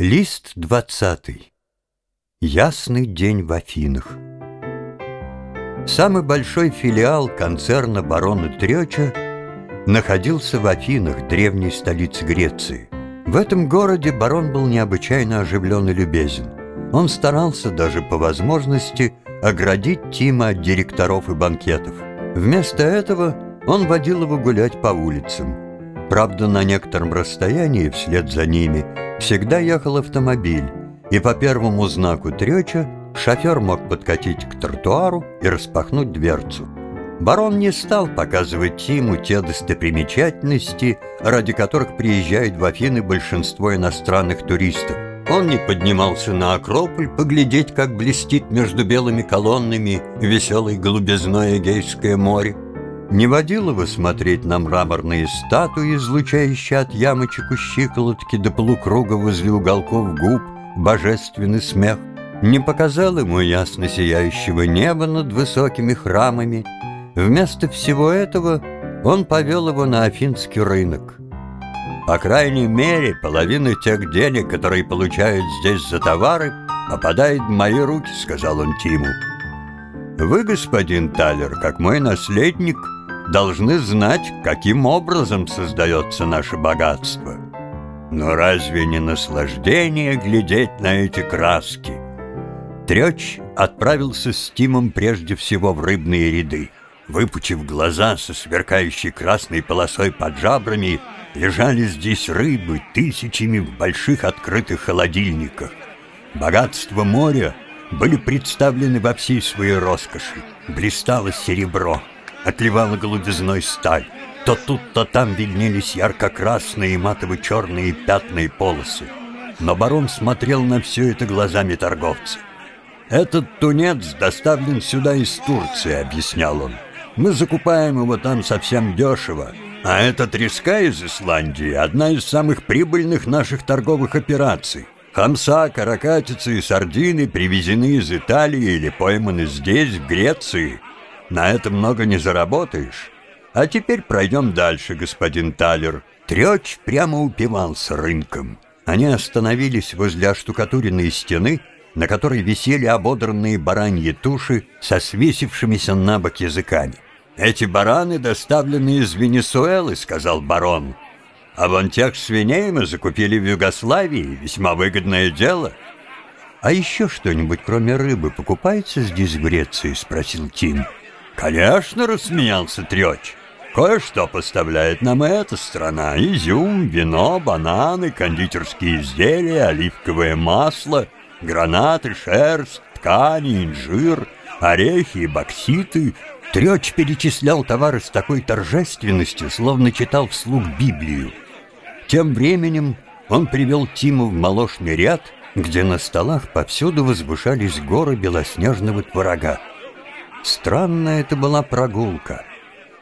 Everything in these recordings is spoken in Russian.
Лист двадцатый. Ясный день в Афинах. Самый большой филиал концерна барона Трёча находился в Афинах, древней столице Греции. В этом городе барон был необычайно оживлен и любезен. Он старался даже по возможности оградить Тима от директоров и банкетов. Вместо этого он водил его гулять по улицам. Правда, на некотором расстоянии вслед за ними всегда ехал автомобиль, и по первому знаку треча шофер мог подкатить к тротуару и распахнуть дверцу. Барон не стал показывать Тиму те достопримечательности, ради которых приезжают в Афины большинство иностранных туристов. Он не поднимался на Акрополь поглядеть, как блестит между белыми колоннами веселой голубизной Эгейское море. Не водил его смотреть на мраморные статуи, излучающие от ямочек у щиколотки до полукруга возле уголков губ божественный смех. Не показал ему ясно сияющего неба над высокими храмами. Вместо всего этого он повел его на афинский рынок. По крайней мере, половина тех денег, которые получают здесь за товары, попадает в мои руки, сказал он Тиму. Вы, господин Талер, как мой наследник, должны знать, каким образом создается наше богатство. Но разве не наслаждение глядеть на эти краски? Трёч отправился с Тимом прежде всего в рыбные ряды. Выпучив глаза со сверкающей красной полосой под жабрами, лежали здесь рыбы тысячами в больших открытых холодильниках. Богатства моря были представлены во всей своей роскоши. Блистало серебро, отливала голубизной сталь. То тут, то там виднелись ярко-красные и матово-черные пятна и полосы. Но барон смотрел на все это глазами торговца. «Этот тунец доставлен сюда из Турции», — объяснял он. «Мы закупаем его там совсем дешево. А эта треска из Исландии — одна из самых прибыльных наших торговых операций. Хамса, каракатицы и сардины привезены из Италии или пойманы здесь, в Греции. На это много не заработаешь. А теперь пройдем дальше, господин Талер. Трёч прямо упивался рынком. Они остановились возле оштукатуренной стены, на которой висели ободранные бараньи туши со свесившимися на бок языками. «Эти бараны доставлены из Венесуэлы», — сказал барон. «А вон тех свиней мы закупили в Югославии, весьма выгодное дело». «А еще что-нибудь, кроме рыбы, покупается здесь в Греции?» — спросил Тим. «Конечно», — рассмеялся Трёч. «Кое-что поставляет нам эта страна. Изюм, вино, бананы, кондитерские изделия, оливковое масло, гранаты, шерсть, ткани, инжир, орехи и бокситы». Трёч перечислял товары с такой торжественностью, словно читал вслух Библию. Тем временем он привел Тиму в молочный ряд, где на столах повсюду возвышались горы белоснежного творога. Странная это была прогулка.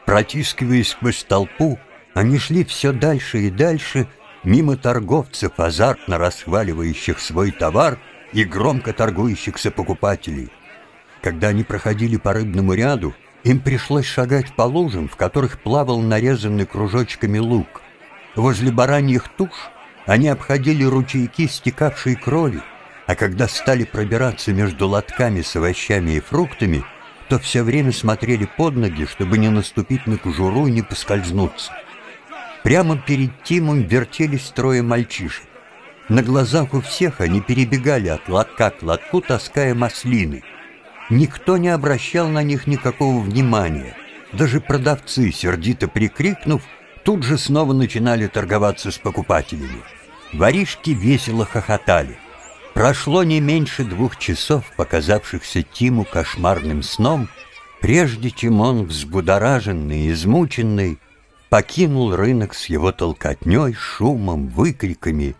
Протискиваясь сквозь толпу, они шли все дальше и дальше, мимо торговцев, азартно расхваливающих свой товар и громко торгующихся покупателей. Когда они проходили по рыбному ряду, им пришлось шагать по лужам, в которых плавал нарезанный кружочками лук. Возле бараньих туш они обходили ручейки, стекавшие крови, а когда стали пробираться между лотками с овощами и фруктами – то все время смотрели под ноги, чтобы не наступить на кожуру и не поскользнуться. Прямо перед Тимом вертелись трое мальчишек. На глазах у всех они перебегали от лотка к лотку, таская маслины. Никто не обращал на них никакого внимания. Даже продавцы, сердито прикрикнув, тут же снова начинали торговаться с покупателями. Воришки весело хохотали. Прошло не меньше двух часов, показавшихся Тиму кошмарным сном, прежде чем он, взбудораженный, измученный, покинул рынок с его толкотней, шумом, выкриками.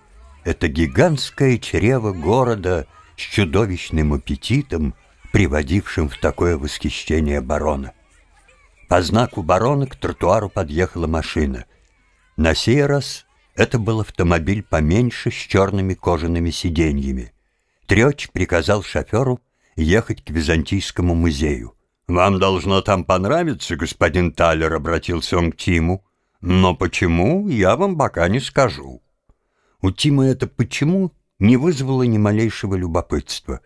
Это гигантское чрево города с чудовищным аппетитом, приводившим в такое восхищение барона. По знаку барона к тротуару подъехала машина. На сей раз это был автомобиль поменьше с черными кожаными сиденьями. Трёч приказал шоферу ехать к Византийскому музею. «Вам должно там понравиться, господин Талер», — обратился он к Тиму. «Но почему, я вам пока не скажу». У Тима это «почему» не вызвало ни малейшего любопытства.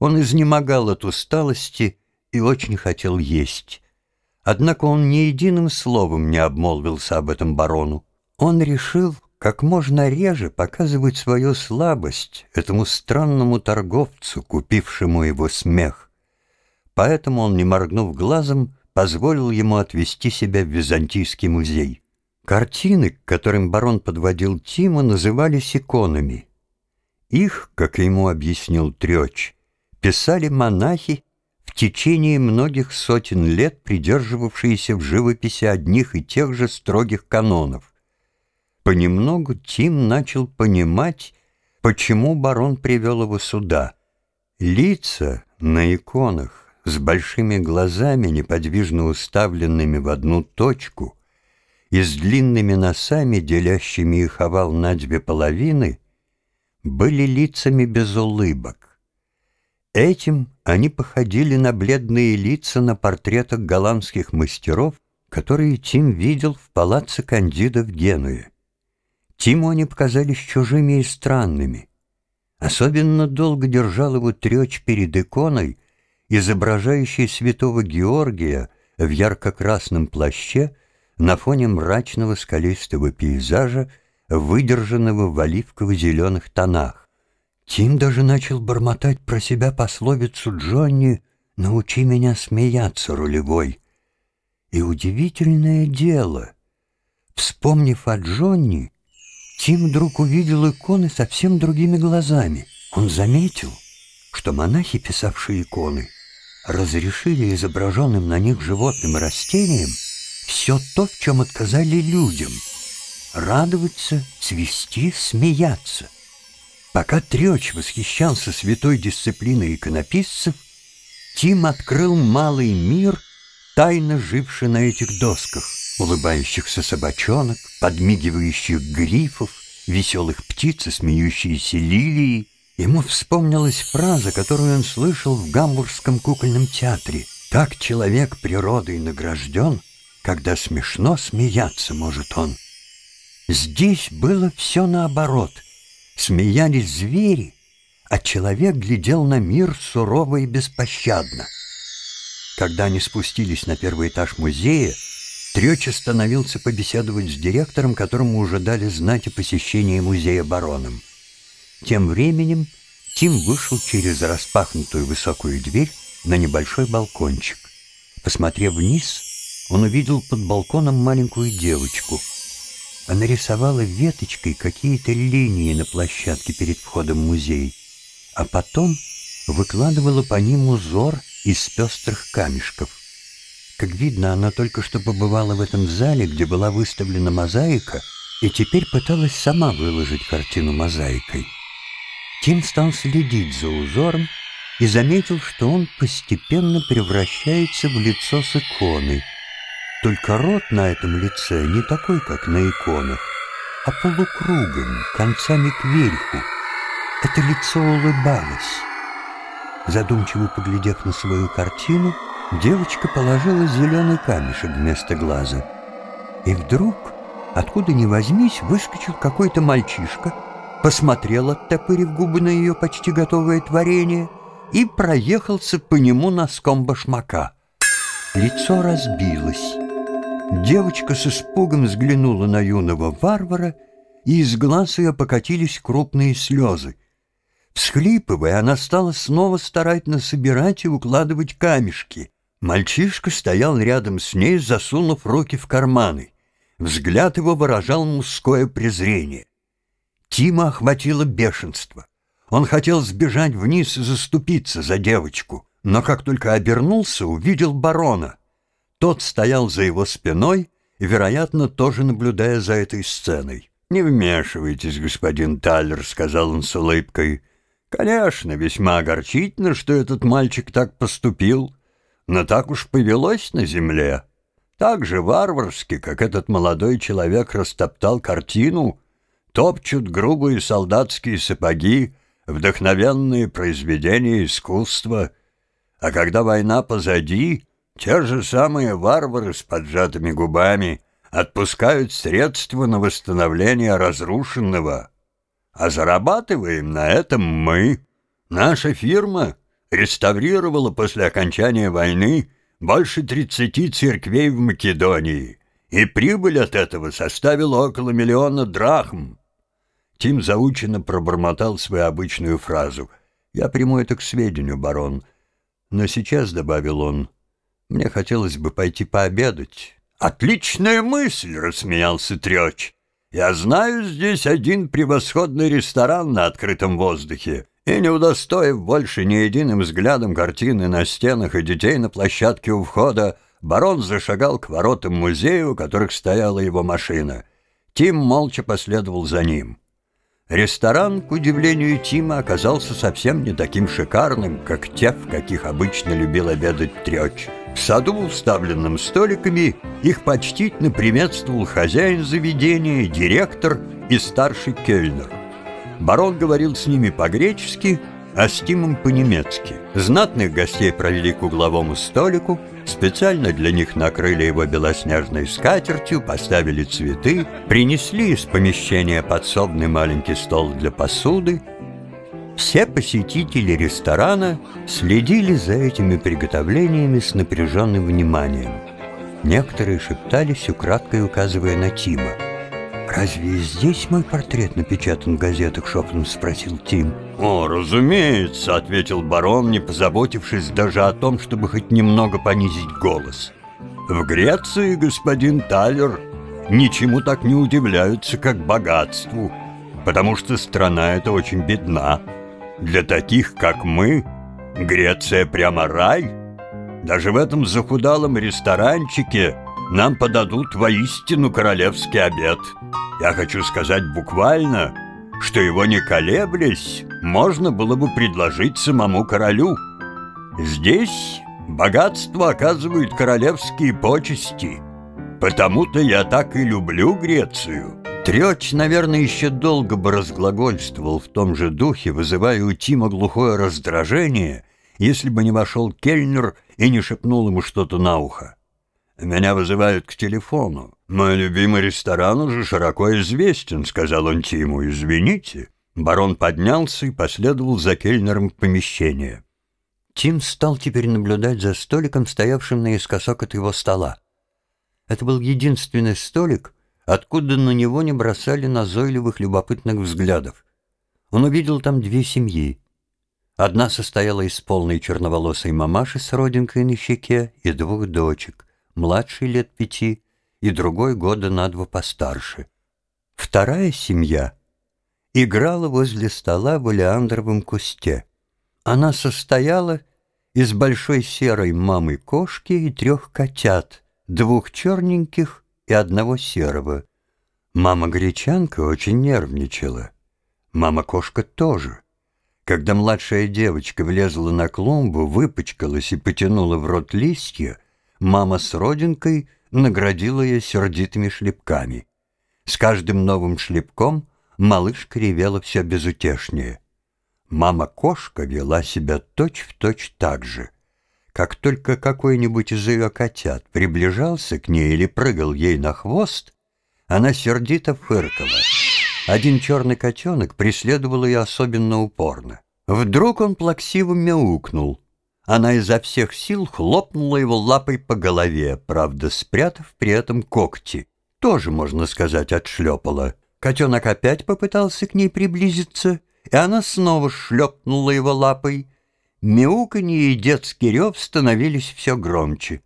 Он изнемогал от усталости и очень хотел есть. Однако он ни единым словом не обмолвился об этом барону. Он решил как можно реже показывать свою слабость этому странному торговцу, купившему его смех. Поэтому он, не моргнув глазом, позволил ему отвести себя в Византийский музей. Картины, к которым барон подводил Тима, назывались иконами. Их, как ему объяснил Трёч, писали монахи, в течение многих сотен лет придерживавшиеся в живописи одних и тех же строгих канонов. Понемногу Тим начал понимать, почему барон привел его сюда. Лица на иконах с большими глазами, неподвижно уставленными в одну точку, и с длинными носами, делящими их овал на две половины, были лицами без улыбок. Этим они походили на бледные лица на портретах голландских мастеров, которые Тим видел в палаце Кандида в Генуе. Тиму они показались чужими и странными. Особенно долго держал его трёч перед иконой, изображающей святого Георгия в ярко-красном плаще на фоне мрачного скалистого пейзажа, выдержанного в оливково-зеленых тонах. Тим даже начал бормотать про себя пословицу Джонни «Научи меня смеяться, рулевой». И удивительное дело, вспомнив о Джонни, Тим вдруг увидел иконы совсем другими глазами. Он заметил, что монахи, писавшие иконы, разрешили изображенным на них животным и растениям все то, в чем отказали людям — радоваться, цвести, смеяться. Пока Трёч восхищался святой дисциплиной иконописцев, Тим открыл малый мир, тайно живший на этих досках — улыбающихся собачонок, подмигивающих грифов, веселых птиц и смеющиеся лилии. Ему вспомнилась фраза, которую он слышал в Гамбургском кукольном театре. «Так человек природой награжден, когда смешно смеяться может он». Здесь было все наоборот. Смеялись звери, а человек глядел на мир сурово и беспощадно. Когда они спустились на первый этаж музея, Трёч остановился побеседовать с директором, которому уже дали знать о посещении музея бароном. Тем временем Тим вышел через распахнутую высокую дверь на небольшой балкончик. Посмотрев вниз, он увидел под балконом маленькую девочку. Она рисовала веточкой какие-то линии на площадке перед входом в музей, а потом выкладывала по ним узор из пестрых камешков. Как видно, она только что побывала в этом зале, где была выставлена мозаика, и теперь пыталась сама выложить картину мозаикой. Тим стал следить за узором и заметил, что он постепенно превращается в лицо с иконой. Только рот на этом лице не такой, как на иконах, а полукругом, концами кверху. Это лицо улыбалось. Задумчиво поглядев на свою картину, Девочка положила зеленый камешек вместо глаза. И вдруг, откуда ни возьмись, выскочил какой-то мальчишка, посмотрел, оттопырив губы на ее почти готовое творение, и проехался по нему носком башмака. Лицо разбилось. Девочка с испугом взглянула на юного варвара, и из глаз ее покатились крупные слезы. Всхлипывая, она стала снова старательно собирать и укладывать камешки. Мальчишка стоял рядом с ней, засунув руки в карманы. Взгляд его выражал мужское презрение. Тима охватило бешенство. Он хотел сбежать вниз и заступиться за девочку, но как только обернулся, увидел барона. Тот стоял за его спиной, вероятно, тоже наблюдая за этой сценой. «Не вмешивайтесь, господин Таллер», — сказал он с улыбкой. «Конечно, весьма огорчительно, что этот мальчик так поступил» но так уж повелось на земле. Так же варварски, как этот молодой человек растоптал картину, топчут грубые солдатские сапоги, вдохновенные произведения искусства. А когда война позади, те же самые варвары с поджатыми губами отпускают средства на восстановление разрушенного. а зарабатываем на этом мы. Наша фирма реставрировала после окончания войны больше 30 церквей в Македонии, и прибыль от этого составила около миллиона драхм. Тим заученно пробормотал свою обычную фразу. «Я приму это к сведению, барон. Но сейчас, — добавил он, — мне хотелось бы пойти пообедать». «Отличная мысль!» — рассмеялся Трёч. «Я знаю здесь один превосходный ресторан на открытом воздухе и, не удостоив больше ни единым взглядом картины на стенах и детей на площадке у входа, барон зашагал к воротам музея, у которых стояла его машина. Тим молча последовал за ним. Ресторан, к удивлению Тима, оказался совсем не таким шикарным, как те, в каких обычно любил обедать Трёч. В саду, вставленном столиками, их почтительно приветствовал хозяин заведения, директор и старший кельнер. Барон говорил с ними по-гречески, а с Тимом по-немецки. Знатных гостей провели к угловому столику, специально для них накрыли его белоснежной скатертью, поставили цветы, принесли из помещения подсобный маленький стол для посуды. Все посетители ресторана следили за этими приготовлениями с напряженным вниманием. Некоторые шептались, украдкой указывая на Тима. «Разве здесь мой портрет напечатан в газетах?» — шепотом спросил Тим. «О, разумеется», — ответил барон, не позаботившись даже о том, чтобы хоть немного понизить голос. «В Греции, господин Талер, ничему так не удивляются, как богатству, потому что страна эта очень бедна. Для таких, как мы, Греция прямо рай. Даже в этом захудалом ресторанчике нам подадут воистину королевский обед». Я хочу сказать буквально, что его не колеблясь, можно было бы предложить самому королю. Здесь богатство оказывают королевские почести, потому-то я так и люблю Грецию». Трёч, наверное, еще долго бы разглагольствовал в том же духе, вызывая у Тима глухое раздражение, если бы не вошел Кельнер и не шепнул ему что-то на ухо. «Меня вызывают к телефону. Мой любимый ресторан уже широко известен», — сказал он Тиму. «Извините». Барон поднялся и последовал за кельнером в помещение. Тим стал теперь наблюдать за столиком, стоявшим наискосок от его стола. Это был единственный столик, откуда на него не бросали назойливых любопытных взглядов. Он увидел там две семьи. Одна состояла из полной черноволосой мамаши с родинкой на щеке и двух дочек младший лет пяти и другой года на два постарше. Вторая семья играла возле стола в олеандровом кусте. Она состояла из большой серой мамы кошки и трех котят, двух черненьких и одного серого. Мама-гречанка очень нервничала. Мама-кошка тоже. Когда младшая девочка влезла на клумбу, выпачкалась и потянула в рот листья, мама с родинкой наградила ее сердитыми шлепками. С каждым новым шлепком малышка ревела все безутешнее. Мама-кошка вела себя точь-в-точь точь так же. Как только какой-нибудь из ее котят приближался к ней или прыгал ей на хвост, она сердито фыркала. Один черный котенок преследовал ее особенно упорно. Вдруг он плаксиво мяукнул. Она изо всех сил хлопнула его лапой по голове, правда, спрятав при этом когти. Тоже, можно сказать, отшлепала. Котенок опять попытался к ней приблизиться, и она снова шлепнула его лапой. Мяуканье и детский рев становились все громче.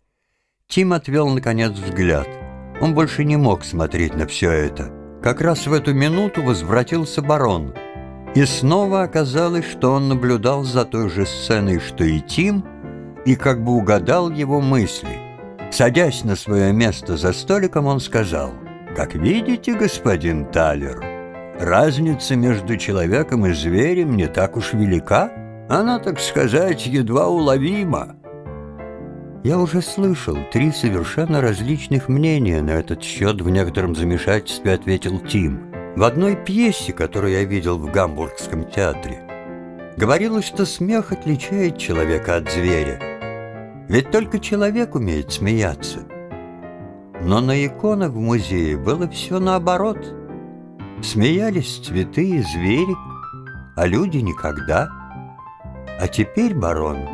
Тим отвел, наконец, взгляд. Он больше не мог смотреть на все это. Как раз в эту минуту возвратился барон — и снова оказалось, что он наблюдал за той же сценой, что и Тим, и как бы угадал его мысли. Садясь на свое место за столиком, он сказал, «Как видите, господин Талер, разница между человеком и зверем не так уж велика. Она, так сказать, едва уловима». Я уже слышал три совершенно различных мнения на этот счет в некотором замешательстве, ответил Тим. В одной пьесе, которую я видел в Гамбургском театре, говорилось, что смех отличает человека от зверя. Ведь только человек умеет смеяться. Но на иконах в музее было все наоборот. Смеялись цветы и звери, а люди никогда. А теперь, барон,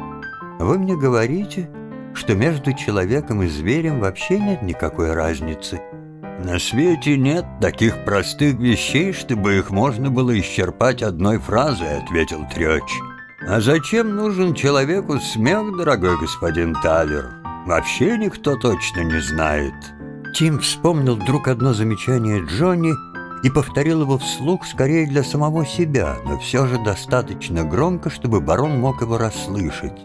вы мне говорите, что между человеком и зверем вообще нет никакой разницы. На свете нет таких простых вещей, чтобы их можно было исчерпать одной фразой, ответил Трёч. А зачем нужен человеку смех, дорогой господин Талер? Вообще никто точно не знает. Тим вспомнил вдруг одно замечание Джонни и повторил его вслух скорее для самого себя, но все же достаточно громко, чтобы барон мог его расслышать.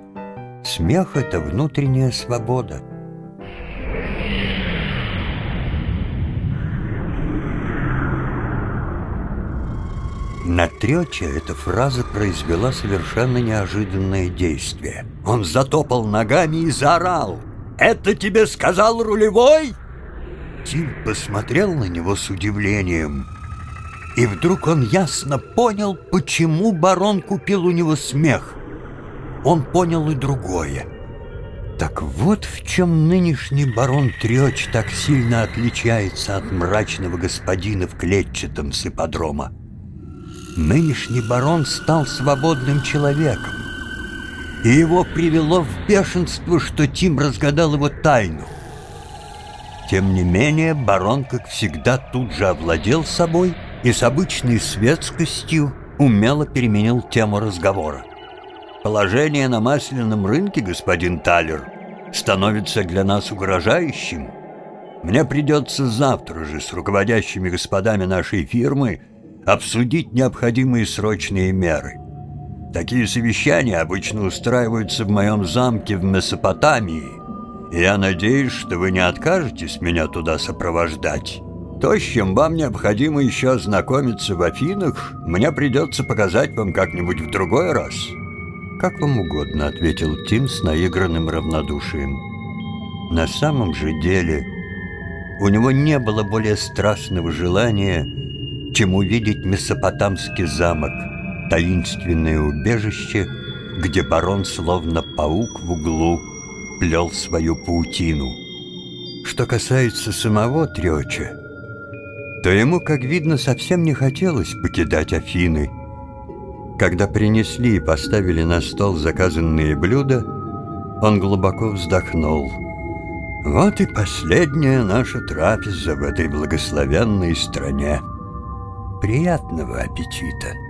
Смех — это внутренняя свобода. На Трёча эта фраза произвела совершенно неожиданное действие. Он затопал ногами и заорал. «Это тебе сказал рулевой?» Тим посмотрел на него с удивлением. И вдруг он ясно понял, почему барон купил у него смех. Он понял и другое. Так вот в чем нынешний барон Трёч так сильно отличается от мрачного господина в клетчатом с. Нынешний барон стал свободным человеком. И его привело в бешенство, что Тим разгадал его тайну. Тем не менее, барон, как всегда, тут же овладел собой и с обычной светскостью умело переменил тему разговора. Положение на масляном рынке, господин Талер, становится для нас угрожающим. Мне придется завтра же с руководящими господами нашей фирмы обсудить необходимые срочные меры. Такие совещания обычно устраиваются в моем замке в Месопотамии, я надеюсь, что вы не откажетесь меня туда сопровождать. То, с чем вам необходимо еще ознакомиться в Афинах, мне придется показать вам как-нибудь в другой раз». «Как вам угодно», — ответил Тим с наигранным равнодушием. На самом же деле у него не было более страстного желания, чем увидеть Месопотамский замок, таинственное убежище, где барон словно паук в углу плел свою паутину. Что касается самого Трёча, то ему, как видно, совсем не хотелось покидать Афины. Когда принесли и поставили на стол заказанные блюда, он глубоко вздохнул. Вот и последняя наша трапеза в этой благословенной стране. Приятного аппетита!